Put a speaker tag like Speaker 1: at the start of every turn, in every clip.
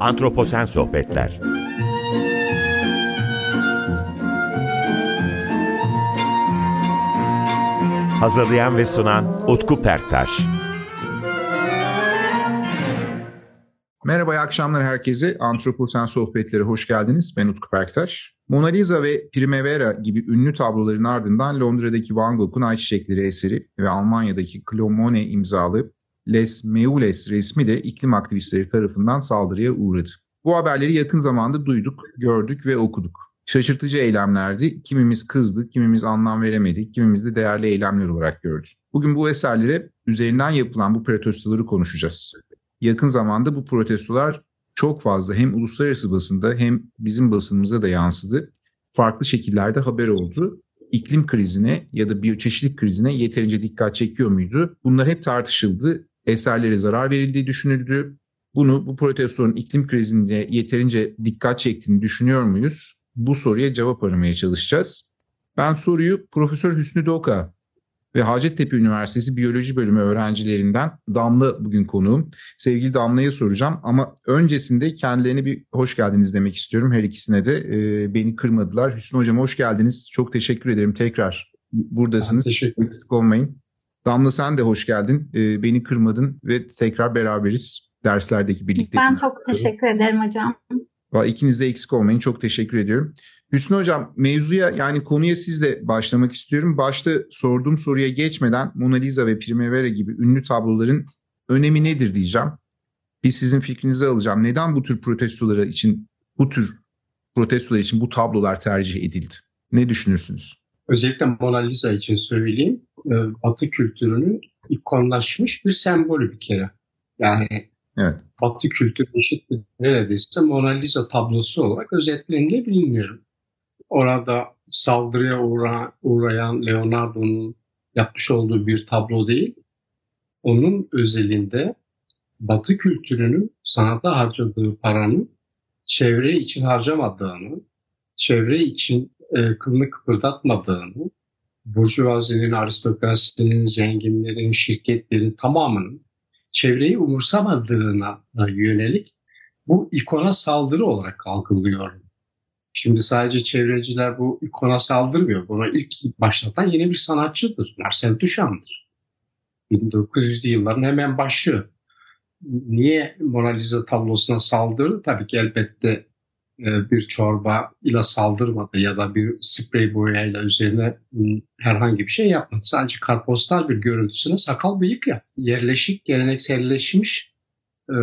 Speaker 1: Antroposen Sohbetler Hazırlayan ve sunan Utku Perktaş
Speaker 2: Merhaba, iyi akşamlar herkese. Antroposen Sohbetleri hoş geldiniz. Ben Utku Perktaş. Mona Lisa ve Primavera gibi ünlü tabloların ardından Londra'daki Van Gogh'un Ayçiçekleri eseri ve Almanya'daki Claude Monet imzalı Les Meules resmi de iklim aktivistleri tarafından saldırıya uğradı. Bu haberleri yakın zamanda duyduk, gördük ve okuduk. Şaşırtıcı eylemlerdi. Kimimiz kızdı, kimimiz anlam veremedi, kimimiz de değerli eylemler olarak gördü. Bugün bu eserlere üzerinden yapılan bu protestoları konuşacağız. Yakın zamanda bu protestolar çok fazla hem uluslararası basında hem bizim basınımıza da yansıdı. Farklı şekillerde haber oldu. İklim krizine ya da biyoçeşitlik krizine yeterince dikkat çekiyor muydu? Bunlar hep tartışıldı. Eserlere zarar verildiği düşünüldü. Bunu bu protestonun iklim krizinde yeterince dikkat çektiğini düşünüyor muyuz? Bu soruya cevap aramaya çalışacağız. Ben soruyu Profesör Hüsnü Doka ve Hacettepe Üniversitesi Biyoloji Bölümü öğrencilerinden Damla bugün konuğum. Sevgili Damla'ya soracağım ama öncesinde kendilerine bir hoş geldiniz demek istiyorum her ikisine de. E, beni kırmadılar. Hüsnü Hocam hoş geldiniz. Çok teşekkür ederim tekrar buradasınız. Ben teşekkür Eksik olmayın. Damla sen de hoş geldin. E, beni kırmadın ve tekrar beraberiz derslerdeki birlikte.
Speaker 3: Ben çok teşekkür ederim hocam.
Speaker 2: İkiniz de eksik olmayın. Çok teşekkür ediyorum. Hüsnü Hocam mevzuya yani konuya sizle başlamak istiyorum. Başta sorduğum soruya geçmeden Mona Lisa ve Primavera gibi ünlü tabloların önemi nedir diyeceğim. Bir sizin fikrinizi alacağım. Neden bu tür protestolara için bu tür protestolar için bu tablolar tercih edildi? Ne düşünürsünüz?
Speaker 4: Özellikle Mona Lisa için söyleyeyim. E, Batı kültürünün ikonlaşmış bir sembolü bir kere. Yani evet. Batı kültürü eşit neredeyse Mona Lisa tablosu olarak özetlenebilir orada saldırıya uğra, uğrayan Leonardo'nun yapmış olduğu bir tablo değil. Onun özelinde Batı kültürünün sanata harcadığı paranın çevre için harcamadığını, çevre için e, kılını kıpırdatmadığını, burjuvazinin, aristokrasinin, zenginlerin, şirketlerin tamamının çevreyi umursamadığına yönelik bu ikona saldırı olarak algılıyorum. Şimdi sadece çevreciler bu ikona saldırmıyor. Buna ilk başlatan yeni bir sanatçıdır. Marcel Duchamp'dır. 1900'lü yılların hemen başı. Niye Mona Lisa tablosuna saldırdı? Tabii ki elbette bir çorba ile saldırmadı ya da bir sprey boyayla üzerine herhangi bir şey yapmadı. Sadece karpostal bir görüntüsüne sakal bıyık ya. Yerleşik, gelenekselleşmiş e,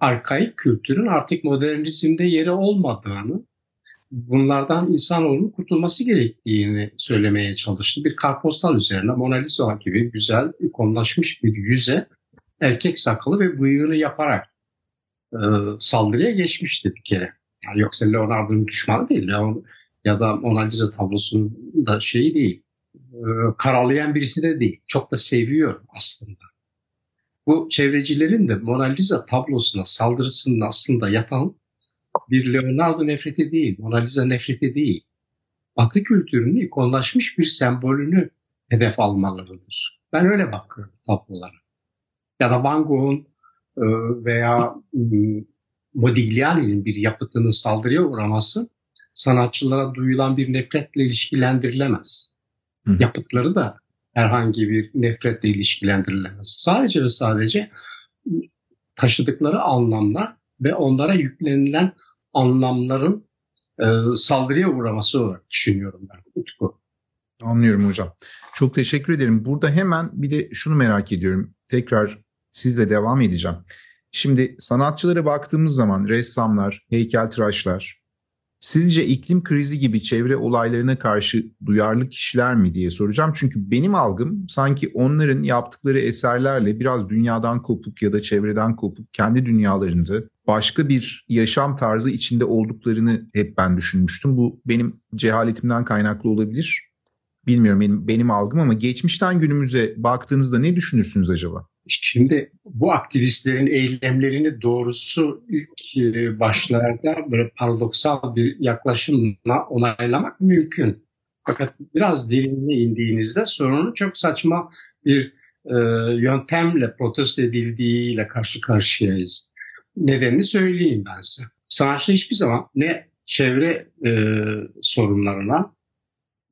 Speaker 4: arkaik kültürün artık modernizmde yeri olmadığını bunlardan insanoğlunun kurtulması gerektiğini söylemeye çalıştı. Bir karpostal üzerine Mona Lisa gibi güzel, ikonlaşmış bir yüze erkek sakalı ve bıyığını yaparak e, saldırıya geçmişti bir kere. Yani yoksa Leonardo'nun düşmanı değil ya, ya da Mona Lisa tablosunun da şeyi değil. E, karalayan birisi de değil. Çok da seviyor aslında. Bu çevrecilerin de Mona Lisa tablosuna saldırısının aslında yatan bir Leonardo nefreti değil, Mona Lisa nefreti değil. Batı kültürünün ikonlaşmış bir sembolünü hedef almalarıdır. Ben öyle bakıyorum tablolara. Ya da Van Gogh'un e, veya ıı, Modigliani'nin bir yapıtının saldırıya uğraması sanatçılara duyulan bir nefretle ilişkilendirilemez. Hı. Yapıtları da herhangi bir nefretle ilişkilendirilemez. Sadece ve sadece taşıdıkları anlamlar ve onlara yüklenilen anlamların e, saldırıya uğraması olarak düşünüyorum ben Utku.
Speaker 2: Anlıyorum hocam. Çok teşekkür ederim. Burada hemen bir de şunu merak ediyorum. Tekrar sizle devam edeceğim. Şimdi sanatçılara baktığımız zaman ressamlar, heykeltıraşlar, Sizce iklim krizi gibi çevre olaylarına karşı duyarlı kişiler mi diye soracağım. Çünkü benim algım sanki onların yaptıkları eserlerle biraz dünyadan kopuk ya da çevreden kopuk kendi dünyalarında başka bir yaşam tarzı içinde olduklarını hep ben düşünmüştüm. Bu benim cehaletimden kaynaklı olabilir. Bilmiyorum benim, benim algım ama geçmişten günümüze baktığınızda ne düşünürsünüz acaba?
Speaker 4: Şimdi bu aktivistlerin eylemlerini doğrusu ilk e, başlarda böyle paradoksal bir yaklaşımla onaylamak mümkün. Fakat biraz derinine indiğinizde sorunun çok saçma bir e, yöntemle protesto edildiğiyle karşı karşıyayız. nedenini söyleyeyim ben size. Sanatçı hiçbir zaman ne çevre e, sorunlarına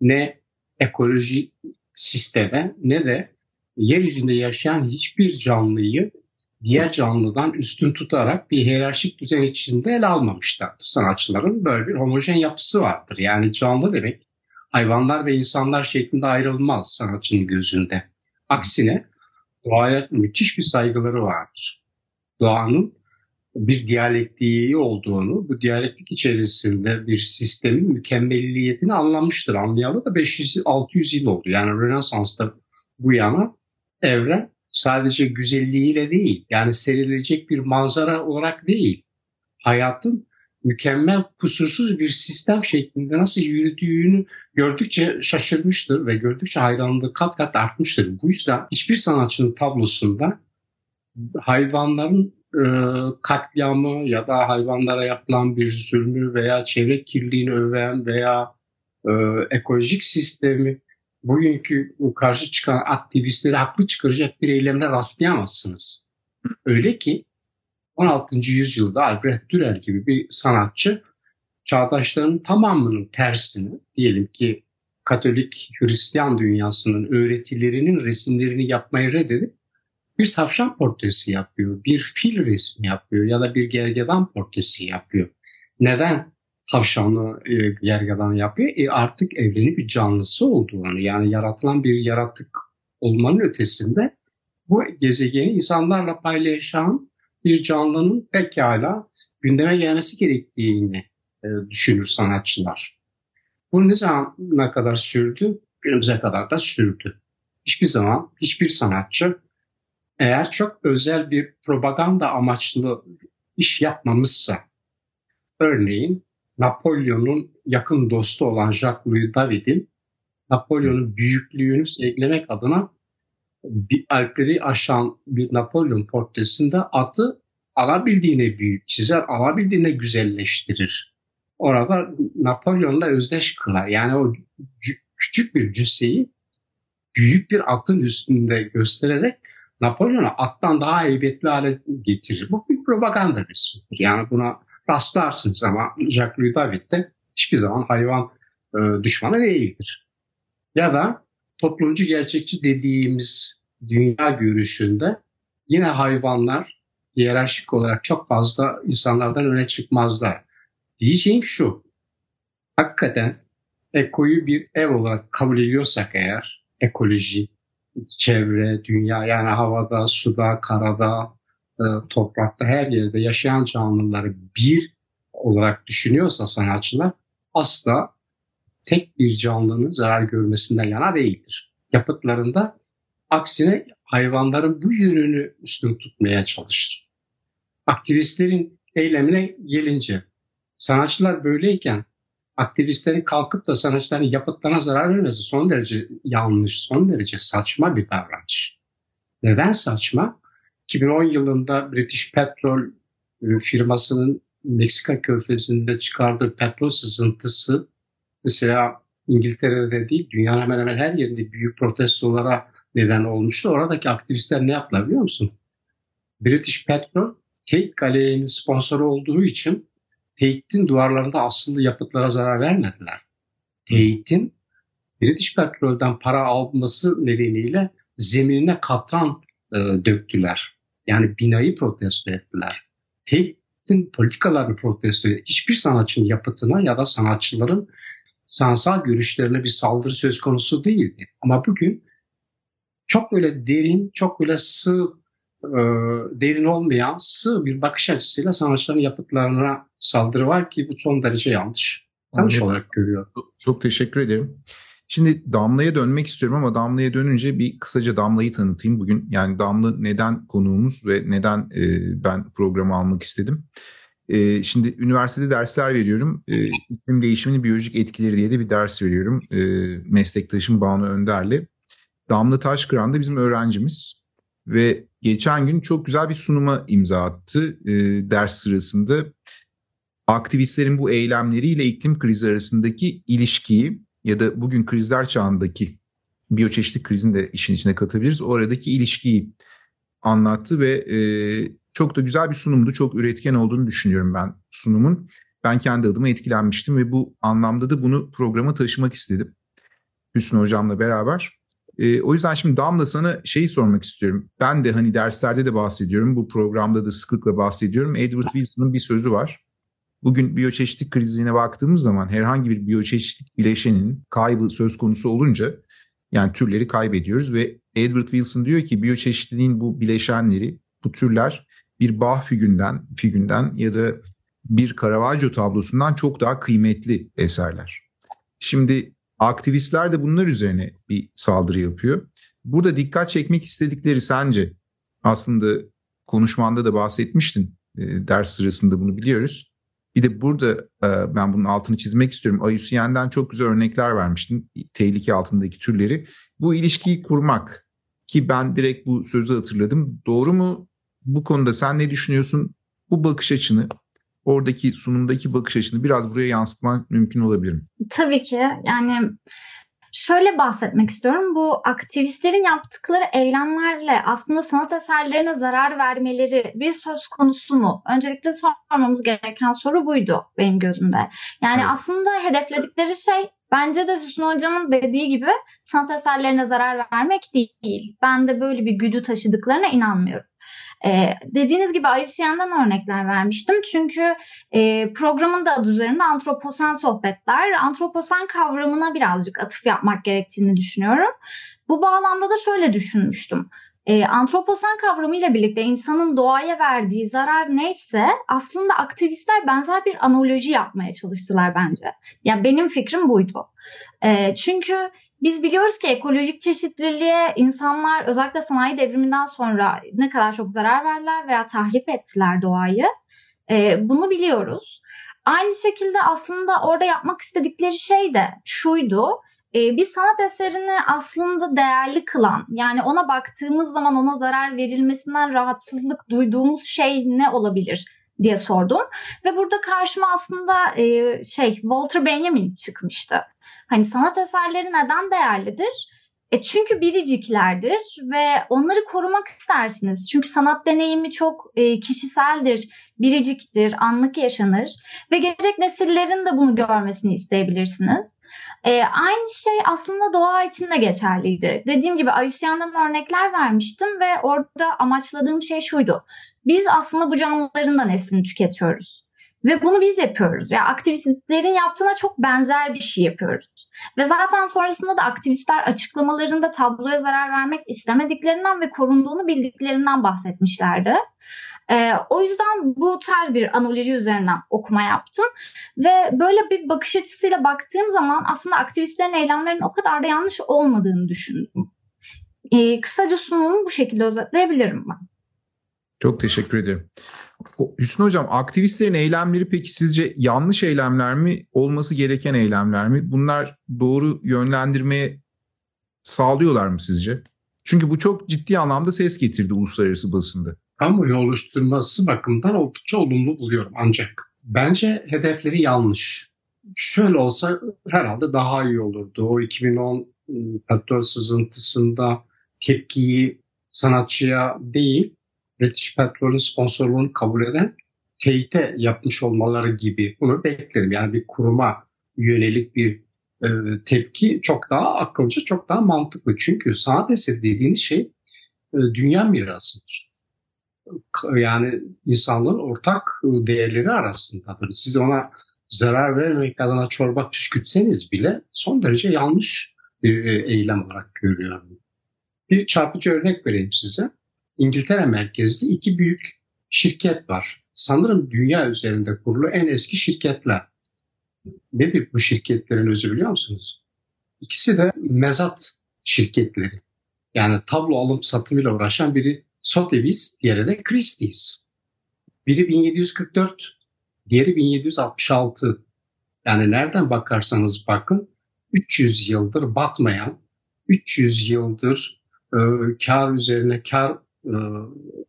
Speaker 4: ne ekoloji sisteme ne de yeryüzünde yaşayan hiçbir canlıyı diğer canlıdan üstün tutarak bir hiyerarşik düzen içinde ele almamışlardır. Sanatçıların böyle bir homojen yapısı vardır. Yani canlı demek hayvanlar ve insanlar şeklinde ayrılmaz sanatçının gözünde. Aksine doğaya müthiş bir saygıları vardır. Doğanın bir diyalektiği olduğunu, bu diyalektik içerisinde bir sistemin mükemmelliyetini anlamıştır. Anlayalı da 500-600 yıl oldu. Yani Rönesans'ta bu yana evren sadece güzelliğiyle değil, yani serilecek bir manzara olarak değil, hayatın mükemmel, kusursuz bir sistem şeklinde nasıl yürüdüğünü gördükçe şaşırmıştır ve gördükçe hayranlığı kat kat artmıştır. Bu yüzden hiçbir sanatçının tablosunda hayvanların e, katliamı ya da hayvanlara yapılan bir zulmü veya çevre kirliliğini öven veya e, ekolojik sistemi bugünkü karşı çıkan aktivistleri haklı çıkaracak bir eylemle rastlayamazsınız. Öyle ki 16. yüzyılda Albrecht Dürer gibi bir sanatçı çağdaşların tamamının tersini diyelim ki Katolik Hristiyan dünyasının öğretilerinin resimlerini yapmayı reddedip bir tavşan portresi yapıyor, bir fil resmi yapıyor ya da bir gergedan portresi yapıyor. Neden tavşanlı e, gergedan yapıyor? E artık evreni bir canlısı olduğunu yani yaratılan bir yaratık olmanın ötesinde bu gezegeni insanlarla paylaşan bir canlının pekala gündeme gelmesi gerektiğini e, düşünür sanatçılar. Bu ne zamana kadar sürdü? Günümüze kadar da sürdü. Hiçbir zaman hiçbir sanatçı eğer çok özel bir propaganda amaçlı iş yapmamışsa, örneğin Napolyon'un yakın dostu olan Jacques-Louis David'in Napolyon'un büyüklüğünü eklemek adına bir Alpleri aşan bir Napolyon portresinde atı alabildiğine büyük çizer, alabildiğine güzelleştirir. Orada Napolyon'la özdeş kılar. Yani o küçük bir cüsseyi büyük bir atın üstünde göstererek Napolyon'u attan daha heybetli hale getirir. Bu bir propaganda resmidir. Yani buna rastlarsınız ama Jacques-Louis David de hiçbir zaman hayvan e, düşmanı değildir. Ya da toplumcu gerçekçi dediğimiz dünya görüşünde yine hayvanlar hiyerarşik olarak çok fazla insanlardan öne çıkmazlar. Diyeceğim şu, hakikaten ekoyu bir ev olarak kabul ediyorsak eğer, ekoloji, çevre, dünya yani havada, suda, karada, toprakta her yerde yaşayan canlıları bir olarak düşünüyorsa sanatçılar asla tek bir canlının zarar görmesinden yana değildir. Yapıtlarında aksine hayvanların bu yönünü üstün tutmaya çalışır. Aktivistlerin eylemine gelince sanatçılar böyleyken aktivistlerin kalkıp da sanatçıların yapıtlarına zarar vermesi son derece yanlış, son derece saçma bir davranış. Neden saçma? 2010 yılında British Petrol e, firmasının Meksika körfezinde çıkardığı petrol sızıntısı mesela İngiltere'de değil dünyanın hemen hemen her yerinde büyük protestolara neden olmuştu. Oradaki aktivistler ne yaptılar biliyor musun? British Petrol Tate Galeri'nin sponsoru olduğu için Tate'in duvarlarında asıllı yapıtlara zarar vermediler. Tate'in British Petrol'den para alması nedeniyle zeminine katran e, döktüler. Yani binayı protesto ettiler. Tate'in politikalarını protesto ettiler. Hiçbir sanatçının yapıtına ya da sanatçıların sanatsal görüşlerine bir saldırı söz konusu değildi. Ama bugün çok böyle derin, çok böyle sığ, e, derin olmayan sığ bir bakış açısıyla sanatçıların yapıtlarına saldırı var ki bu son derece yanlış. Yanlış olarak görüyorum.
Speaker 2: Çok teşekkür ederim. Şimdi Damla'ya dönmek istiyorum ama Damla'ya dönünce bir kısaca Damla'yı tanıtayım. Bugün yani Damla neden konuğumuz ve neden e, ben programı almak istedim. E, şimdi üniversitede dersler veriyorum. E, iklim değişiminin biyolojik etkileri diye de bir ders veriyorum. E, meslektaşım Banu Önder'le. Damla Taşkıran da bizim öğrencimiz. Ve geçen gün çok güzel bir sunuma imza attı e, ders sırasında. Aktivistlerin bu eylemleriyle iklim krizi arasındaki ilişkiyi ya da bugün krizler çağındaki biyoçeşitlik krizini de işin içine katabiliriz. Oradaki ilişkiyi anlattı ve e, Çok da güzel bir sunumdu. Çok üretken olduğunu düşünüyorum ben sunumun. Ben kendi adıma etkilenmiştim ve bu anlamda da bunu programa taşımak istedim. Hüsnü Hocam'la beraber. E, o yüzden şimdi Damla sana şeyi sormak istiyorum. Ben de hani derslerde de bahsediyorum. Bu programda da sıklıkla bahsediyorum. Edward Wilson'ın bir sözü var. Bugün biyoçeşitlik krizine baktığımız zaman herhangi bir biyoçeşitlik bileşenin kaybı söz konusu olunca yani türleri kaybediyoruz ve Edward Wilson diyor ki biyoçeşitliliğin bu bileşenleri, bu türler bir Bach figünden, figünden ya da bir Caravaggio tablosundan çok daha kıymetli eserler. Şimdi aktivistler de bunlar üzerine bir saldırı yapıyor. Burada dikkat çekmek istedikleri sence aslında konuşmanda da bahsetmiştin e, ders sırasında bunu biliyoruz. Bir de burada e, ben bunun altını çizmek istiyorum. IUCN'den çok güzel örnekler vermiştin. Tehlike altındaki türleri. Bu ilişkiyi kurmak ki ben direkt bu sözü hatırladım. Doğru mu? Bu konuda sen ne düşünüyorsun? Bu bakış açını oradaki sunumdaki bakış açını biraz buraya yansıtmak mümkün olabilir mi?
Speaker 3: Tabii ki. Yani Şöyle bahsetmek istiyorum. Bu aktivistlerin yaptıkları eylemlerle aslında sanat eserlerine zarar vermeleri bir söz konusu mu? Öncelikle sormamız gereken soru buydu benim gözümde. Yani evet. aslında hedefledikleri şey bence de Hüsnü Hocam'ın dediği gibi sanat eserlerine zarar vermek değil. Ben de böyle bir güdü taşıdıklarına inanmıyorum. Ee, dediğiniz gibi IUCN'den örnekler vermiştim. Çünkü e, programın da adı üzerinde antroposen sohbetler. Antroposen kavramına birazcık atıf yapmak gerektiğini düşünüyorum. Bu bağlamda da şöyle düşünmüştüm. E, antroposen kavramıyla birlikte insanın doğaya verdiği zarar neyse aslında aktivistler benzer bir analoji yapmaya çalıştılar bence. Ya yani benim fikrim buydu. E, çünkü biz biliyoruz ki ekolojik çeşitliliğe insanlar özellikle sanayi devriminden sonra ne kadar çok zarar verdiler veya tahrip ettiler doğayı. E, bunu biliyoruz. Aynı şekilde aslında orada yapmak istedikleri şey de şuydu. E, bir sanat eserini aslında değerli kılan yani ona baktığımız zaman ona zarar verilmesinden rahatsızlık duyduğumuz şey ne olabilir diye sordum. Ve burada karşıma aslında e, şey Walter Benjamin çıkmıştı. Hani sanat eserleri neden değerlidir? E çünkü biriciklerdir ve onları korumak istersiniz. Çünkü sanat deneyimi çok e, kişiseldir, biriciktir, anlık yaşanır ve gelecek nesillerin de bunu görmesini isteyebilirsiniz. E, aynı şey aslında doğa için de geçerliydi. Dediğim gibi Ayusyan'dan örnekler vermiştim ve orada amaçladığım şey şuydu. Biz aslında bu canlıların da neslini tüketiyoruz. Ve bunu biz yapıyoruz. Yani aktivistlerin yaptığına çok benzer bir şey yapıyoruz. Ve zaten sonrasında da aktivistler açıklamalarında tabloya zarar vermek istemediklerinden ve korunduğunu bildiklerinden bahsetmişlerdi. Ee, o yüzden bu tarz bir analoji üzerinden okuma yaptım. Ve böyle bir bakış açısıyla baktığım zaman aslında aktivistlerin eylemlerinin o kadar da yanlış olmadığını düşündüm. Ee, kısaca sunumumu bu şekilde özetleyebilirim ben.
Speaker 2: Çok teşekkür ederim. Hüsnü Hocam aktivistlerin eylemleri peki sizce yanlış eylemler mi olması gereken eylemler mi? Bunlar doğru yönlendirmeye sağlıyorlar mı sizce? Çünkü bu çok ciddi anlamda ses getirdi uluslararası basında.
Speaker 4: Kamuoyu oluşturması bakımından oldukça olumlu buluyorum ancak bence hedefleri yanlış. Şöyle olsa herhalde daha iyi olurdu. O 2010 ıı, petrol sızıntısında tepkiyi sanatçıya değil British Petrol'ün sponsorluğunu kabul eden teyite yapmış olmaları gibi bunu beklerim. Yani bir kuruma yönelik bir e, tepki çok daha akılcı, çok daha mantıklı. Çünkü sanat eseri dediğiniz şey e, dünya mirasıdır. Yani insanlığın ortak değerleri arasındadır. Siz ona zarar vermemek adına çorba püskürtseniz bile son derece yanlış bir e, eylem olarak görüyorum. Bir çarpıcı örnek vereyim size. İngiltere merkezli iki büyük şirket var. Sanırım dünya üzerinde kurulu en eski şirketler. Nedir bu şirketlerin özü biliyor musunuz? İkisi de mezat şirketleri. Yani tablo alım satımıyla uğraşan biri Sotheby's, diğeri de Christie's. Biri 1744, diğeri 1766. Yani nereden bakarsanız bakın 300 yıldır batmayan, 300 yıldır e, kar üzerine kar e,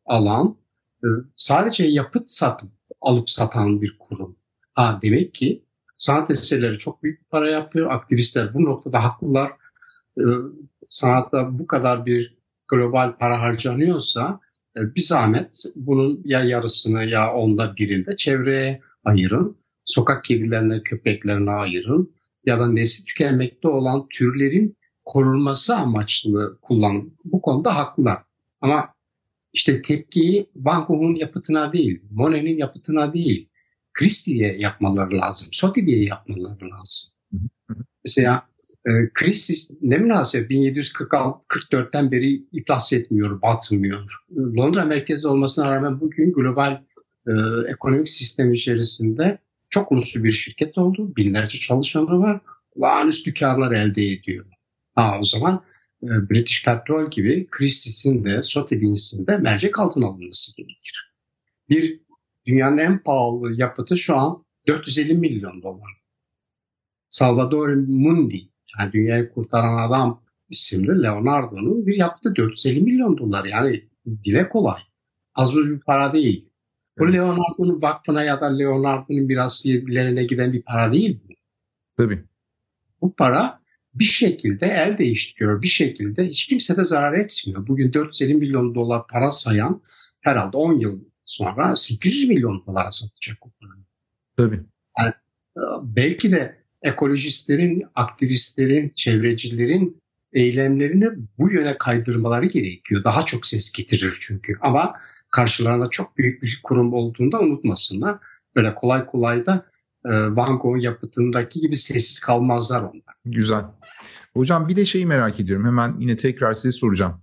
Speaker 4: alan e, sadece yapıt satıp alıp satan bir kurum. Ha demek ki sanat eserleri çok büyük para yapıyor. Aktivistler bu noktada haklılar. E, sanatta bu kadar bir global para harcanıyorsa e, bir zahmet bunun ya yarısını ya onda birinde çevreye ayırın. Sokak kedilerine, köpeklerine ayırın. Ya da nesli tükenmekte olan türlerin korunması amaçlı kullanın. Bu konuda haklılar. Ama işte tepkiyi Van Gogh'un yapıtına değil, Monet'in yapıtına değil, Christie'ye yapmaları lazım, Sotheby'ye yapmaları lazım. Mesela e, Christie ne münasebet 1744'ten beri iflas etmiyor, batmıyor. Londra merkezli olmasına rağmen bugün global e, ekonomik sistem içerisinde çok uluslu bir şirket oldu. Binlerce çalışanı var. Olağanüstü karlar elde ediyor. Ha, o zaman British Petrol gibi Christie's'in de Sotheby's'in de mercek altına alınması gerekir. Bir dünyanın en pahalı yapıtı şu an 450 milyon dolar. Salvador Mundi, yani dünyayı kurtaran adam isimli Leonardo'nun bir yapıtı 450 milyon dolar. Yani dile kolay. Az bir para değil. Bu Leonardo'nun vakfına ya da Leonardo'nun asliyelerine giden bir para değil bu.
Speaker 2: Tabii.
Speaker 4: Bu para bir şekilde el değiştiriyor. Bir şekilde hiç kimse de zarar etmiyor. Bugün 450 milyon dolar para sayan herhalde 10 yıl sonra 800 milyon dolara satacak o parayı.
Speaker 2: Tabii.
Speaker 4: Yani, e, belki de ekolojistlerin, aktivistlerin, çevrecilerin eylemlerini bu yöne kaydırmaları gerekiyor. Daha çok ses getirir çünkü. Ama karşılarında çok büyük bir kurum olduğunda unutmasınlar. Böyle kolay kolay da Van Gogh yapıtındaki gibi sessiz kalmazlar onlar.
Speaker 2: Güzel. Hocam bir de şeyi merak ediyorum. Hemen yine tekrar size soracağım.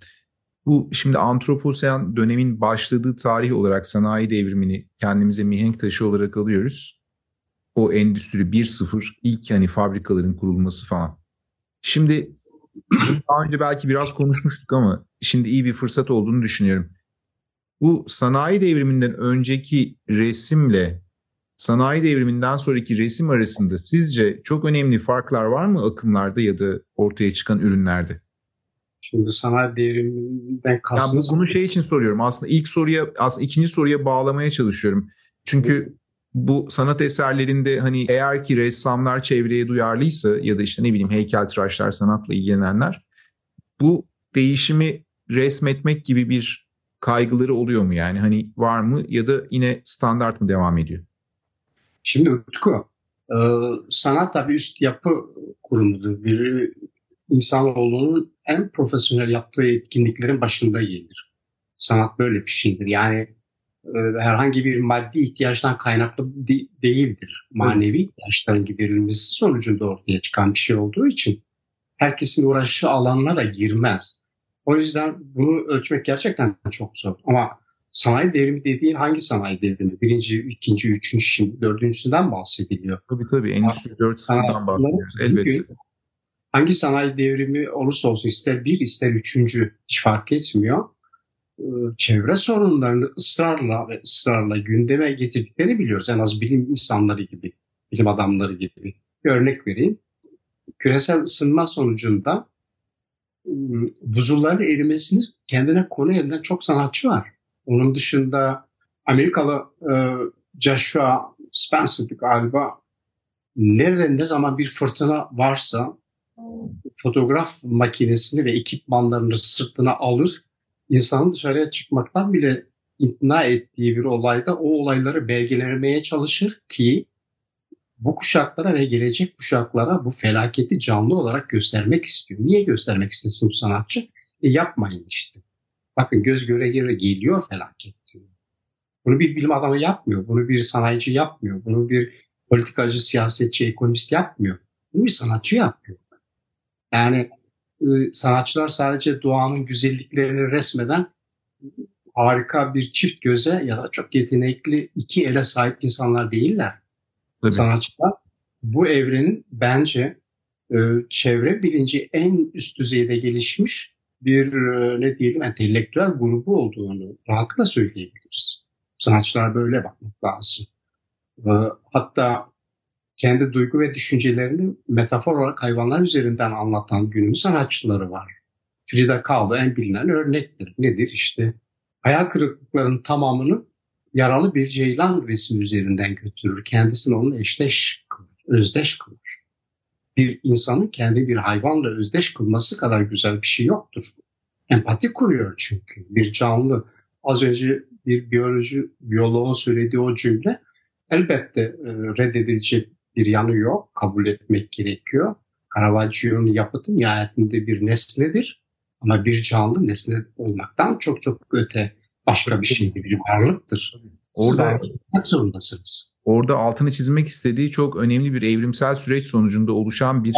Speaker 2: Bu şimdi antroposen dönemin başladığı tarih olarak sanayi devrimini kendimize mihenk taşı olarak alıyoruz. O endüstri 1.0 ilk yani fabrikaların kurulması falan. Şimdi daha önce belki biraz konuşmuştuk ama şimdi iyi bir fırsat olduğunu düşünüyorum. Bu sanayi devriminden önceki resimle sanayi devriminden sonraki resim arasında sizce çok önemli farklar var mı akımlarda ya da ortaya çıkan ürünlerde?
Speaker 4: Şimdi sanayi devriminden kastınız...
Speaker 2: Ya bunu şey için soruyorum. Aslında ilk soruya, aslında ikinci soruya bağlamaya çalışıyorum. Çünkü bu sanat eserlerinde hani eğer ki ressamlar çevreye duyarlıysa ya da işte ne bileyim heykeltıraşlar sanatla ilgilenenler bu değişimi resmetmek gibi bir kaygıları oluyor mu yani hani var mı ya da yine standart mı devam ediyor?
Speaker 4: Şimdi Utku, e, sanat tabii üst yapı kurumudur. Bir insanoğlunun en profesyonel yaptığı etkinliklerin başında gelir. Sanat böyle bir şeydir. Yani e, herhangi bir maddi ihtiyaçtan kaynaklı de- değildir. Manevi ihtiyaçların giderilmesi sonucunda ortaya çıkan bir şey olduğu için herkesin uğraştığı alanlara girmez. O yüzden bunu ölçmek gerçekten çok zor. Ama sanayi devrimi dediğin hangi sanayi devrimi? Birinci, ikinci, üçüncü, şimdi dördüncüsünden bahsediliyor.
Speaker 2: Tabii tabii Endüstri 4.0'dan bahsediyoruz elbette.
Speaker 4: Hangi sanayi devrimi olursa olsun ister bir ister üçüncü hiç fark etmiyor. Ee, çevre sorunlarını ısrarla ve ısrarla gündeme getirdiklerini biliyoruz. En az bilim insanları gibi, bilim adamları gibi. Bir örnek vereyim. Küresel ısınma sonucunda ıı, buzulların erimesini kendine konu edilen çok sanatçı var. Onun dışında Amerikalı e, Joshua Spencer galiba nerede ne zaman bir fırtına varsa fotoğraf makinesini ve ekipmanlarını sırtına alır, insanın dışarıya çıkmaktan bile ikna ettiği bir olayda o olayları belgelemeye çalışır ki bu kuşaklara ve gelecek kuşaklara bu felaketi canlı olarak göstermek istiyor. Niye göstermek istesin bu sanatçı? E yapmayın işte. Bakın göz göre göre geliyor felaket diyor. Bunu bir bilim adamı yapmıyor. Bunu bir sanayici yapmıyor. Bunu bir politikacı, siyasetçi, ekonomist yapmıyor. Bunu bir sanatçı yapıyor. Yani ıı, sanatçılar sadece doğanın güzelliklerini resmeden harika bir çift göze ya da çok yetenekli iki ele sahip insanlar değiller. Tabii. Sanatçılar bu evrenin bence ıı, çevre bilinci en üst düzeyde gelişmiş bir ıı, ne diyelim entelektüel grubu olduğunu rahatlıkla söyleyebiliriz. Sanatçılar böyle bakmak lazım. Hatta kendi duygu ve düşüncelerini metafor olarak hayvanlar üzerinden anlatan günümüz sanatçıları var. Frida Kahlo en bilinen örnektir. Nedir? İşte hayal kırıklıklarının tamamını yaralı bir ceylan resmi üzerinden götürür. Kendisini onunla eşleş kılır, özdeş kılır. Bir insanın kendi bir hayvanla özdeş kılması kadar güzel bir şey yoktur. Empati kuruyor çünkü. Bir canlı az önce bir biyoloji biyoloğun söylediği o cümle elbette e, reddedilecek bir yanı yok. Kabul etmek gerekiyor. Caravaggio'nun yapıtı nihayetinde bir nesnedir. Ama bir canlı nesne olmaktan çok çok öte başka bir şeydir, bir varlıktır. Orada zorundasınız.
Speaker 2: Orada altını çizmek istediği çok önemli bir evrimsel süreç sonucunda oluşan bir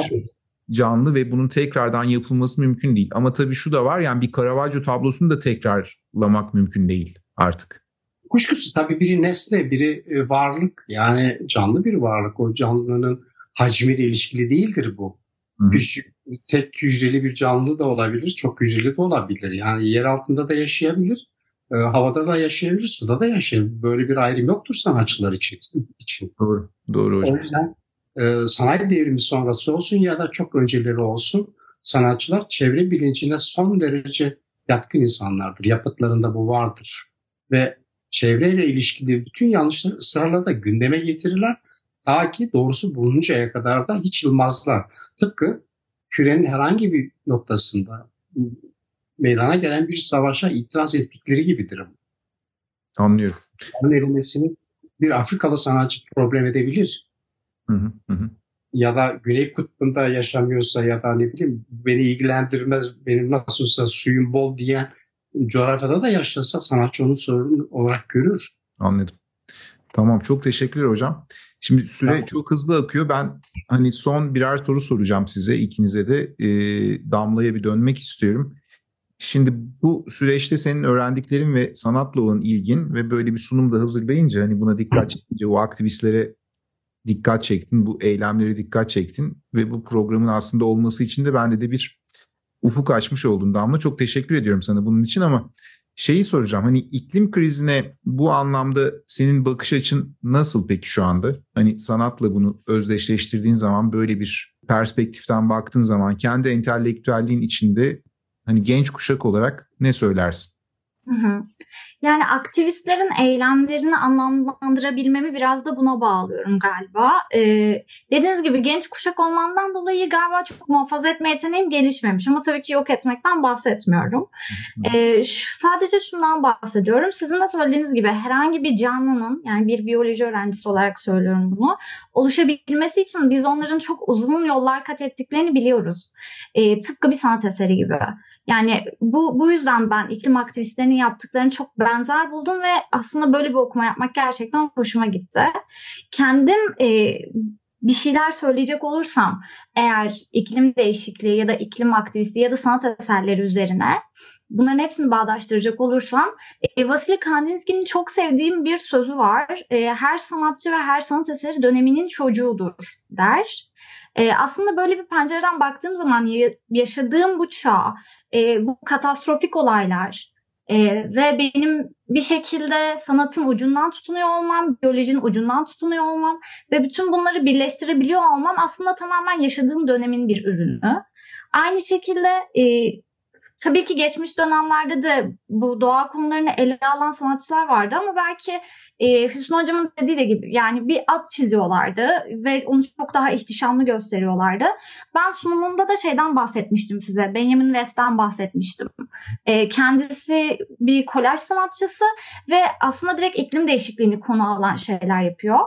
Speaker 2: canlı ve bunun tekrardan yapılması mümkün değil. Ama tabii şu da var yani bir Caravaggio tablosunu da tekrarlamak mümkün değil artık.
Speaker 4: Kuşkusuz tabii biri nesne, biri e, varlık. Yani canlı bir varlık. O canlının hacmiyle ilişkili değildir bu. Küçük, tek hücreli bir canlı da olabilir, çok hücreli de olabilir. Yani yer altında da yaşayabilir, e, havada da yaşayabilir, suda da yaşayabilir. Böyle bir ayrım yoktur sanatçılar için. için.
Speaker 2: Doğru, doğru hocam.
Speaker 4: O yüzden e, sanayi devrimi sonrası olsun ya da çok önceleri olsun sanatçılar çevre bilincine son derece yatkın insanlardır. Yapıtlarında bu vardır. Ve çevreyle ilişkili bütün yanlışları ısrarla da gündeme getirirler. Ta ki doğrusu bulununcaya kadar da hiç yılmazlar. Tıpkı kürenin herhangi bir noktasında meydana gelen bir savaşa itiraz ettikleri gibidir.
Speaker 2: Anlıyorum.
Speaker 4: Onun erimesini bir Afrikalı sanatçı problem edebilir. Hı hı hı. Ya da Güney Kutbu'nda yaşamıyorsa ya da ne bileyim beni ilgilendirmez, benim nasılsa suyum bol diyen coğrafyada da yaşasa sanatçı onu sorun olarak görür.
Speaker 2: Anladım. Tamam çok teşekkürler hocam. Şimdi süre tamam. çok hızlı akıyor. Ben hani son birer soru soracağım size ikinize de e, Damla'ya bir dönmek istiyorum. Şimdi bu süreçte senin öğrendiklerin ve sanatla olan ilgin ve böyle bir sunum da hazırlayınca hani buna dikkat çekince o aktivistlere dikkat çektin, bu eylemlere dikkat çektin ve bu programın aslında olması için de bende de bir ufuk açmış oldun Damla. Çok teşekkür ediyorum sana bunun için ama şeyi soracağım. Hani iklim krizine bu anlamda senin bakış açın nasıl peki şu anda? Hani sanatla bunu özdeşleştirdiğin zaman böyle bir perspektiften baktığın zaman kendi entelektüelliğin içinde hani genç kuşak olarak ne söylersin?
Speaker 3: Hı hı. Yani aktivistlerin eylemlerini anlamlandırabilmemi biraz da buna bağlıyorum galiba. Ee, dediğiniz gibi genç kuşak olmamdan dolayı galiba çok muhafaza etme yeteneğim gelişmemiş ama tabii ki yok etmekten bahsetmiyorum. Ee, sadece şundan bahsediyorum. Sizin de söylediğiniz gibi herhangi bir canlının yani bir biyoloji öğrencisi olarak söylüyorum bunu oluşabilmesi için biz onların çok uzun yollar kat ettiklerini biliyoruz. Ee, tıpkı bir sanat eseri gibi. Yani bu, bu yüzden ben iklim aktivistlerinin yaptıklarını çok benzer buldum ve aslında böyle bir okuma yapmak gerçekten hoşuma gitti. Kendim e, bir şeyler söyleyecek olursam eğer iklim değişikliği ya da iklim aktivisti ya da sanat eserleri üzerine bunların hepsini bağdaştıracak olursam e, Vasily Kandinsky'nin çok sevdiğim bir sözü var. E, her sanatçı ve her sanat eseri döneminin çocuğudur der. E, aslında böyle bir pencereden baktığım zaman yaşadığım bu çağ e, bu katastrofik olaylar e, ve benim bir şekilde sanatın ucundan tutunuyor olmam, biyolojinin ucundan tutunuyor olmam ve bütün bunları birleştirebiliyor olmam aslında tamamen yaşadığım dönemin bir ürünü. Aynı şekilde e, tabii ki geçmiş dönemlerde de bu doğa konularını ele alan sanatçılar vardı ama belki e, Hüsnü Hocam'ın dediği de gibi yani bir at çiziyorlardı ve onu çok daha ihtişamlı gösteriyorlardı. Ben sunumunda da şeyden bahsetmiştim size. Benjamin West'ten bahsetmiştim. E, kendisi bir kolaj sanatçısı ve aslında direkt iklim değişikliğini konu alan şeyler yapıyor.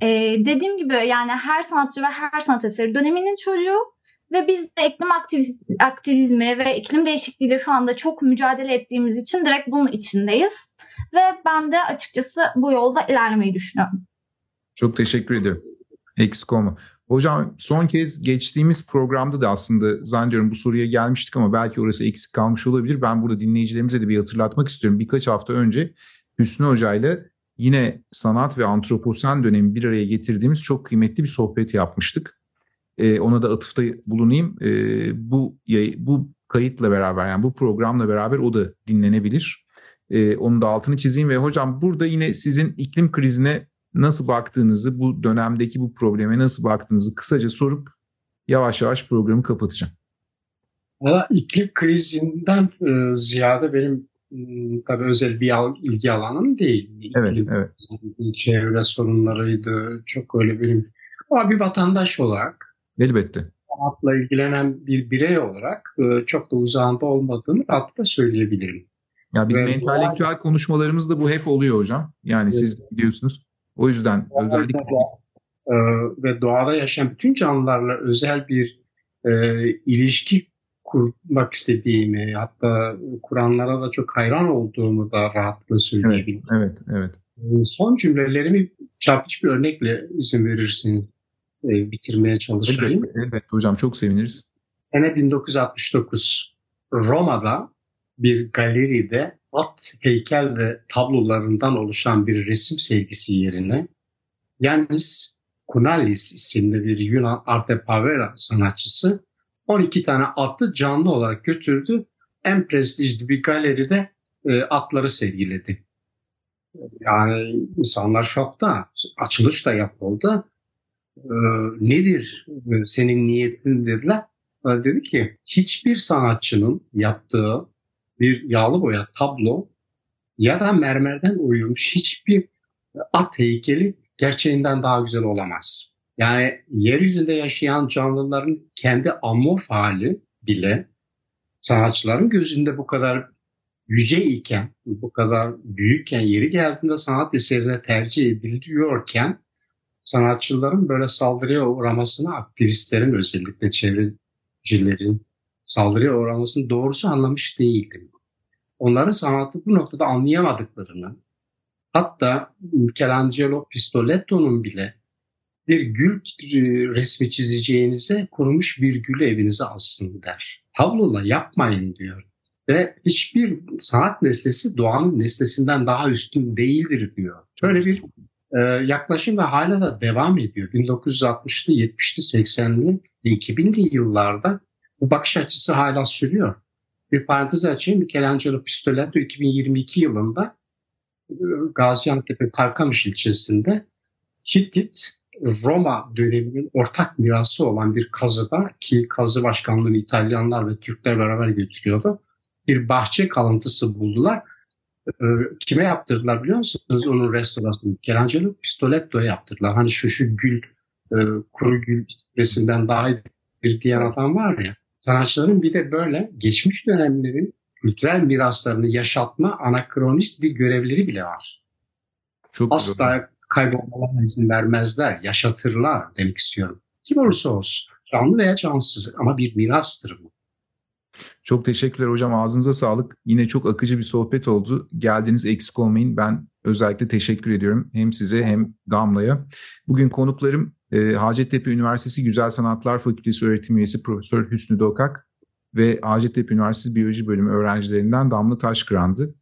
Speaker 3: E, dediğim gibi yani her sanatçı ve her sanat eseri döneminin çocuğu ve biz de iklim aktiviz aktivizmi ve iklim değişikliğiyle şu anda çok mücadele ettiğimiz için direkt bunun içindeyiz. Ve ben de açıkçası bu yolda ilerlemeyi düşünüyorum.
Speaker 2: Çok teşekkür ederim. Eksik olma. Hocam son kez geçtiğimiz programda da aslında zannediyorum bu soruya gelmiştik ama belki orası eksik kalmış olabilir. Ben burada dinleyicilerimize de bir hatırlatmak istiyorum. Birkaç hafta önce Hüsnü Hoca ile yine sanat ve antroposen dönemi bir araya getirdiğimiz çok kıymetli bir sohbet yapmıştık. Ee, ona da atıfta bulunayım. Ee, bu bu kayıtla beraber yani bu programla beraber o da dinlenebilir. E, onun da altını çizeyim ve hocam burada yine sizin iklim krizine nasıl baktığınızı, bu dönemdeki bu probleme nasıl baktığınızı kısaca sorup yavaş yavaş programı kapatacağım.
Speaker 4: Valla iklim krizinden e, ziyade benim e, tabii özel bir ilgi alanım değil.
Speaker 2: Evet, iklim, evet.
Speaker 4: Çevre sorunlarıydı. Çok öyle benim ama bir vatandaş olarak
Speaker 2: Elbette.
Speaker 4: Sanatla ilgilenen bir birey olarak e, çok da uzağında olmadığını rahatlıkla söyleyebilirim.
Speaker 2: Ya bizim Ve entelektüel doğa... konuşmalarımızda bu hep oluyor hocam. Yani evet. siz biliyorsunuz. O yüzden özellikle...
Speaker 4: E, ve doğada yaşayan bütün canlılarla özel bir e, ilişki kurmak istediğimi hatta kuranlara da çok hayran olduğumu da rahatlıkla söyleyebilirim.
Speaker 2: Evet, evet.
Speaker 4: evet. Son cümlelerimi çarpıcı bir örnekle izin verirsiniz e, bitirmeye çalışayım.
Speaker 2: Evet, evet hocam çok seviniriz.
Speaker 4: Sene 1969 Roma'da bir galeride at heykel ve tablolarından oluşan bir resim sergisi yerine Yannis Kunalis isimli bir Yunan Arte Pavera sanatçısı 12 tane atı canlı olarak götürdü. En prestijli bir galeride e, atları sergiledi. Yani insanlar şokta. Açılış da yapıldı. E, nedir e, senin niyetin dediler. Dedi ki hiçbir sanatçının yaptığı bir yağlı boya tablo ya da mermerden oyulmuş hiçbir at heykeli gerçeğinden daha güzel olamaz. Yani yeryüzünde yaşayan canlıların kendi amorf hali bile sanatçıların gözünde bu kadar yüce iken, bu kadar büyükken, yeri geldiğinde sanat eserine tercih ediliyorken sanatçıların böyle saldırıya uğramasını aktivistlerin özellikle çevrecilerin saldırıya uğramasını doğrusu anlamış değildim. Onların sanatı bu noktada anlayamadıklarını, hatta Michelangelo Pistoletto'nun bile bir gül e, resmi çizeceğinize kurumuş bir gül evinize alsın der. Tablola yapmayın diyor. Ve hiçbir sanat nesnesi doğanın nesnesinden daha üstün değildir diyor. Şöyle bir e, yaklaşım ve hala da devam ediyor. 1960'lı, 70'li, 80'li ve 2000'li yıllarda bu bakış açısı hala sürüyor. Bir parantez açayım. Michelangelo Pistoletto 2022 yılında e, Gaziantep'in Karkamış ilçesinde Hittit Roma döneminin ortak mirası olan bir kazıda ki kazı başkanlığını İtalyanlar ve Türkler beraber götürüyordu. Bir bahçe kalıntısı buldular. Kime yaptırdılar biliyor musunuz onun restorasyonu? Michelangelo Pistoletto'ya yaptırdılar. Hani şu şu gül, e, kuru gül resimden daha iyi diyen adam var ya. Sanatçıların bir de böyle geçmiş dönemlerin kültürel miraslarını yaşatma anakronist bir görevleri bile var. Çok Asla güzel kaybolmalarına izin vermezler, yaşatırlar demek istiyorum. Kim olursa olsun, canlı veya cansız ama bir mirastır bu.
Speaker 2: Çok teşekkürler hocam. Ağzınıza sağlık. Yine çok akıcı bir sohbet oldu. Geldiniz eksik olmayın. Ben özellikle teşekkür ediyorum. Hem size hem Damla'ya. Bugün konuklarım e, Hacettepe Üniversitesi Güzel Sanatlar Fakültesi öğretim üyesi Profesör Hüsnü Dokak ve Hacettepe Üniversitesi Biyoloji Bölümü öğrencilerinden Damla Taşkıran'dı.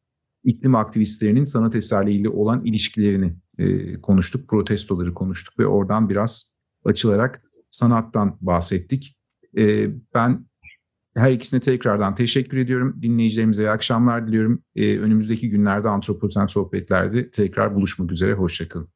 Speaker 2: İklim aktivistlerinin sanat eserleriyle olan ilişkilerini e, konuştuk, protestoları konuştuk ve oradan biraz açılarak sanattan bahsettik. E, ben her ikisine tekrardan teşekkür ediyorum. Dinleyicilerimize iyi akşamlar diliyorum. E, önümüzdeki günlerde Antroposen Sohbetler'de tekrar buluşmak üzere. Hoşçakalın.